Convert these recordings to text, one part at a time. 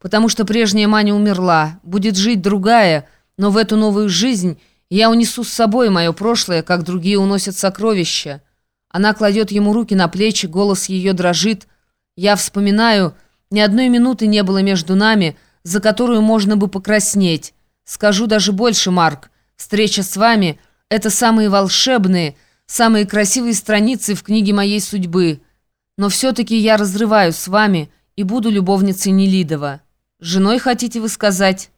потому что прежняя Маня умерла, будет жить другая, но в эту новую жизнь я унесу с собой мое прошлое, как другие уносят сокровища. Она кладет ему руки на плечи, голос ее дрожит. Я вспоминаю, ни одной минуты не было между нами, за которую можно бы покраснеть. Скажу даже больше, Марк, встреча с вами — это самые волшебные, самые красивые страницы в книге моей судьбы. Но все-таки я разрываю с вами и буду любовницей Нелидова. Женой хотите вы сказать?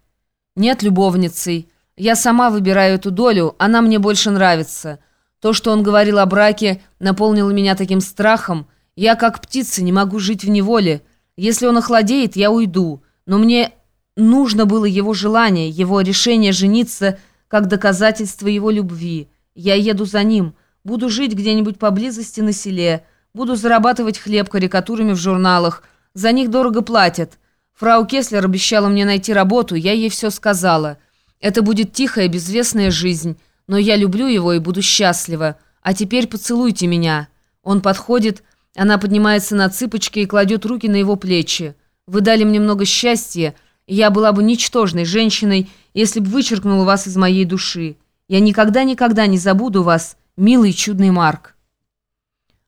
Нет, любовницей. Я сама выбираю эту долю, она мне больше нравится. То, что он говорил о браке, наполнило меня таким страхом. Я, как птица, не могу жить в неволе. Если он охладеет, я уйду. Но мне нужно было его желание, его решение жениться, как доказательство его любви. Я еду за ним, буду жить где-нибудь поблизости на селе, буду зарабатывать хлеб карикатурами в журналах. За них дорого платят. Фрау Кеслер обещала мне найти работу, я ей все сказала. Это будет тихая, безвестная жизнь, но я люблю его и буду счастлива. А теперь поцелуйте меня». Он подходит, она поднимается на цыпочки и кладет руки на его плечи. «Вы дали мне много счастья, и я была бы ничтожной женщиной, если бы вычеркнула вас из моей души. Я никогда-никогда не забуду вас, милый чудный Марк».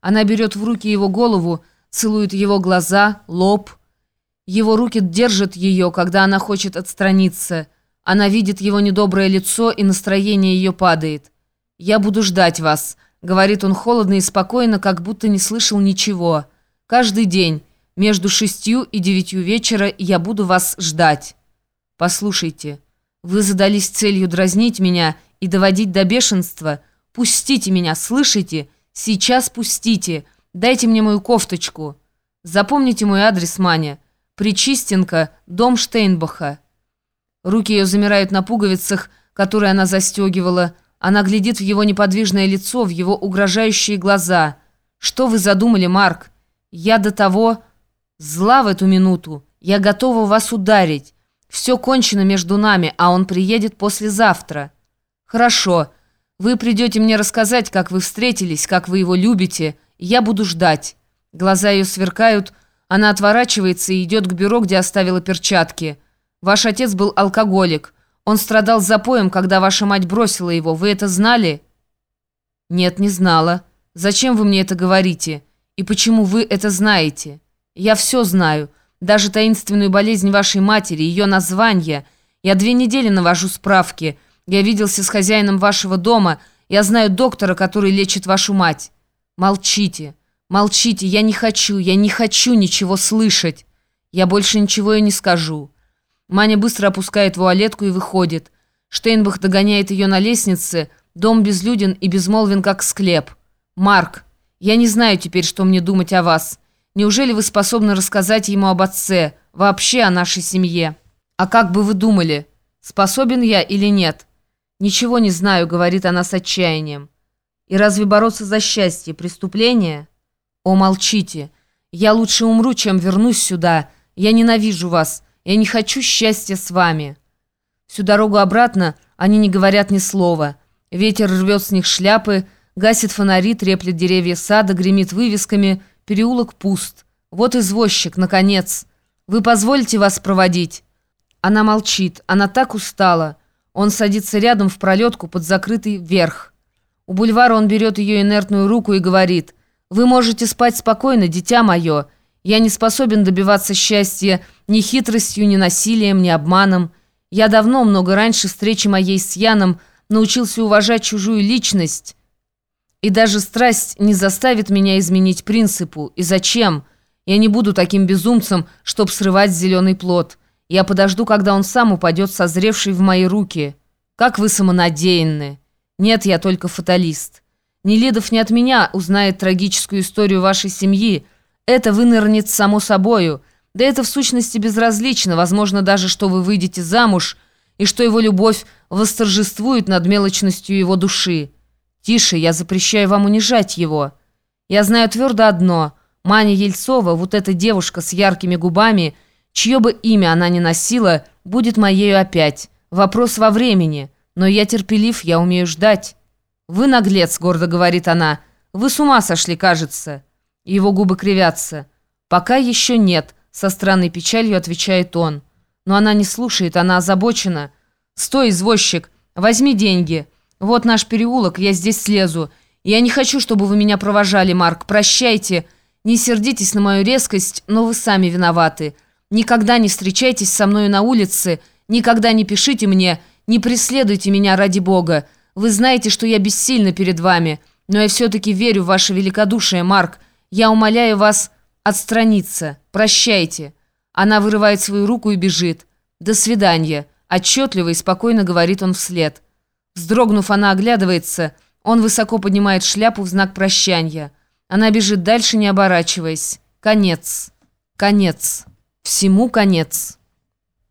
Она берет в руки его голову, целует его глаза, лоб. Его руки держат ее, когда она хочет отстраниться. Она видит его недоброе лицо, и настроение ее падает. «Я буду ждать вас», — говорит он холодно и спокойно, как будто не слышал ничего. «Каждый день, между шестью и девятью вечера, я буду вас ждать». «Послушайте, вы задались целью дразнить меня и доводить до бешенства. Пустите меня, слышите? Сейчас пустите. Дайте мне мою кофточку. Запомните мой адрес, Маня. Причистенко, дом Штейнбаха». Руки ее замирают на пуговицах, которые она застегивала. Она глядит в его неподвижное лицо, в его угрожающие глаза. «Что вы задумали, Марк? Я до того зла в эту минуту. Я готова вас ударить. Все кончено между нами, а он приедет послезавтра». «Хорошо. Вы придете мне рассказать, как вы встретились, как вы его любите. Я буду ждать». Глаза ее сверкают, она отворачивается и идет к бюро, где оставила перчатки. Ваш отец был алкоголик. Он страдал запоем, когда ваша мать бросила его. Вы это знали?» «Нет, не знала. Зачем вы мне это говорите? И почему вы это знаете? Я все знаю. Даже таинственную болезнь вашей матери, ее название. Я две недели навожу справки. Я виделся с хозяином вашего дома. Я знаю доктора, который лечит вашу мать. Молчите, молчите. Я не хочу, я не хочу ничего слышать. Я больше ничего и не скажу». Маня быстро опускает вуалетку и выходит. Штейнбах догоняет ее на лестнице. Дом безлюден и безмолвен, как склеп. «Марк, я не знаю теперь, что мне думать о вас. Неужели вы способны рассказать ему об отце, вообще о нашей семье? А как бы вы думали, способен я или нет?» «Ничего не знаю», — говорит она с отчаянием. «И разве бороться за счастье — преступление?» «О, молчите! Я лучше умру, чем вернусь сюда. Я ненавижу вас». Я не хочу счастья с вами». Всю дорогу обратно они не говорят ни слова. Ветер рвет с них шляпы, гасит фонари, треплет деревья сада, гремит вывесками. Переулок пуст. Вот извозчик, наконец. Вы позволите вас проводить?» Она молчит. Она так устала. Он садится рядом в пролетку под закрытый верх. У бульвара он берет ее инертную руку и говорит, «Вы можете спать спокойно, дитя мое. Я не способен добиваться счастья ни хитростью, ни насилием, ни обманом. Я давно, много раньше встречи моей с Яном, научился уважать чужую личность. И даже страсть не заставит меня изменить принципу. И зачем? Я не буду таким безумцем, чтоб срывать зеленый плод. Я подожду, когда он сам упадет, созревший в мои руки. Как вы самонадеянны. Нет, я только фаталист. Нелидов не от меня узнает трагическую историю вашей семьи, это вынырнет само собою. Да это в сущности безразлично, возможно даже, что вы выйдете замуж, и что его любовь восторжествует над мелочностью его души. Тише, я запрещаю вам унижать его. Я знаю твердо одно. Маня Ельцова, вот эта девушка с яркими губами, чье бы имя она ни носила, будет моею опять. Вопрос во времени. Но я терпелив, я умею ждать. «Вы наглец», — гордо говорит она. «Вы с ума сошли, кажется». Его губы кривятся. «Пока еще нет», со странной печалью отвечает он. Но она не слушает, она озабочена. «Стой, извозчик, возьми деньги. Вот наш переулок, я здесь слезу. Я не хочу, чтобы вы меня провожали, Марк. Прощайте. Не сердитесь на мою резкость, но вы сами виноваты. Никогда не встречайтесь со мной на улице, никогда не пишите мне, не преследуйте меня ради Бога. Вы знаете, что я бессильна перед вами, но я все-таки верю в ваше великодушие, Марк. Я умоляю вас отстраниться. Прощайте». Она вырывает свою руку и бежит. «До свидания», — отчетливо и спокойно говорит он вслед. Вздрогнув, она оглядывается. Он высоко поднимает шляпу в знак прощания. Она бежит дальше, не оборачиваясь. Конец. Конец. Всему конец.